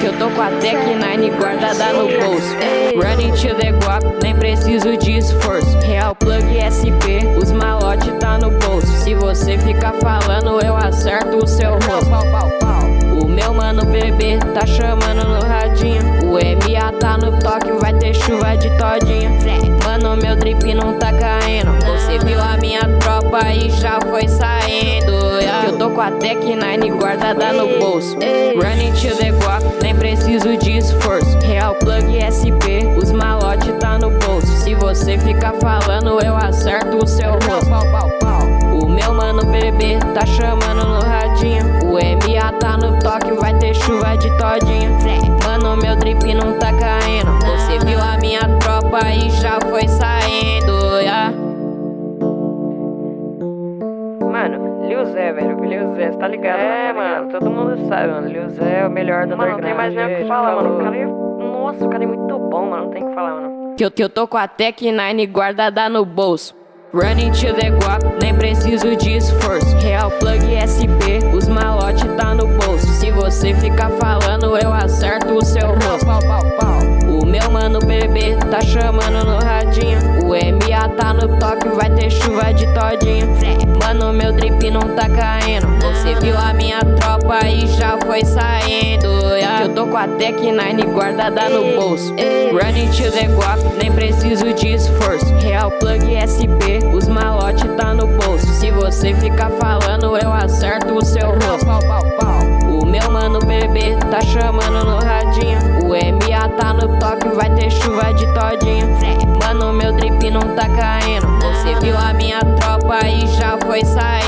Que eu tô com a Tech 9 guardada no bolso. Running to the guap, nem preciso de esforço. Real plug SP, os malote tá no bolso. Se você ficar falando, eu acerto o seu rosto. O meu mano bebê tá chamando no radinho. O MA tá no toque, vai ter chuva de todinha. Mano, meu drip não tá caindo. Você viu a minha tropa e já foi saindo. eu tô com a Tech 9 guardada no bolso. Running to the preciso de esforço. Real plug SP, os malote tá no bolso. Se você ficar falando, eu acerto o seu rosto. O meu mano bebê tá chamando no radinho. O MA tá no toque, vai ter chuva de todinha. Mano, meu drip não tá caindo. Você viu a minha tropa e já foi saindo. yeah. Mano, Lil Zé, velho. Lil Zé, tá ligado? É? Tá mano, todo mundo sabe, mano. Lil Zé é o melhor do Mano, não tem mais nem o que falar, mano. O cara é... Nossa, o cara é muito bom, mano. Não tem o que falar, mano. Que eu, que eu tô com a Tech 9 guardada no bolso. Running to the guap, nem preciso de esforço. Real plug SP, os malote tá no bolso. Se você ficar falando, eu acerto o seu rosto. O meu mano bebê tá chamando no radinho. O MA tá no toque, vai ter chuva de todinha. Mano, meu drip não tá caindo. Você viu a minha e já foi saindo. yeah. Que eu tô com a Tech 9 guardada no bolso. Running to the guap, nem preciso de esforço. Real plug SP, os malote tá no bolso. Se você ficar falando, eu acerto o seu rosto. O meu mano bebê tá chamando no radinho. O MA tá no toque, vai ter chuva de todinha. Mano, meu drip não tá caindo. Você viu a minha tropa e já foi saindo.